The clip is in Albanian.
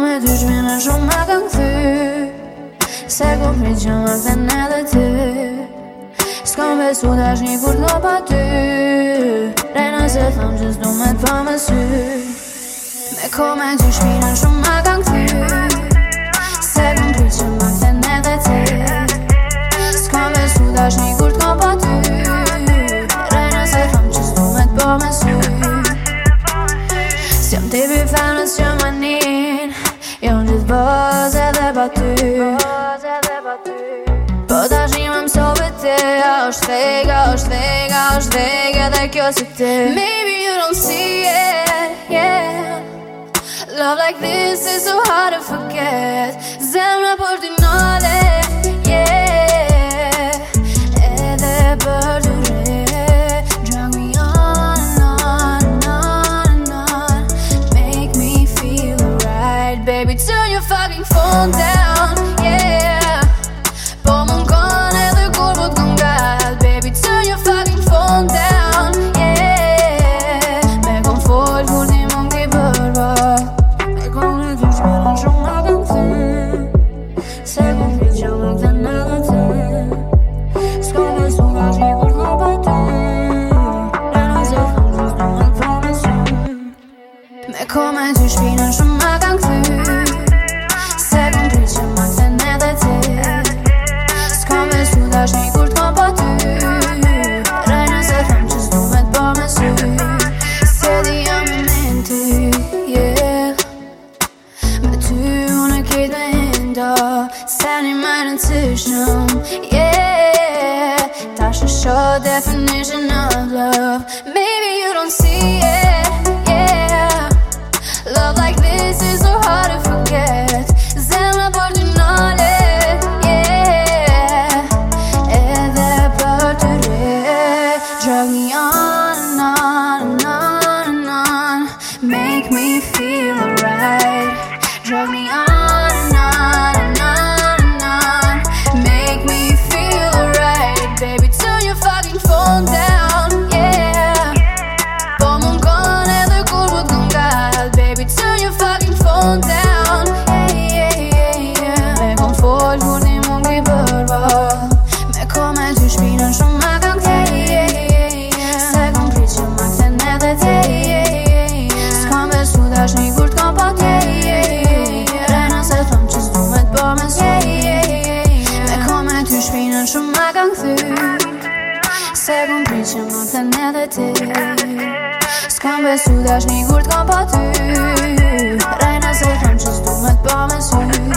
me dush mi në shumë me kanë thy Se ku fri që më të edhe ty Ska me su të është një kur dhë pa ty Rejna se thëmë që s'du me të pa me sy Me ku me dush shumë me kanë thy Po t'a shimëm so për te A është dhejka, a është dhejka, a është dhejka dhe kjo se te Maybe you don't see it Love like this is so hard to forget Zemra në përty nëmë fucking phone down Yeah Po më ngon edhe kur po t'kon gal Baby, turn your fucking phone down Yeah Me kon fol kur ti më ngi bërba Me kon e t'u shmeron shumë a kon të Se kon t'i qëmë këtë në dhe të Sko në su nga që i kur t'lo për të Në në se kon t'u shmeron shumë a Me kon e t'u shumë a kon të rinda sending my intuition. Yeah that's shë show definition of love Maybe you don't see it me kam e shumë e t'mpa me se k'un prit q'ja mërë q Laborator nuk bëhu wirë se eshte ka fi nuk akor k'aj sot nuk bëhu mirë qrej nuk rab me duk me kam e ty shpinon shumë e t'ohru se eshte ka fi nuk akor dhiru si besysi nuk bëhu virë me duk qrej me duk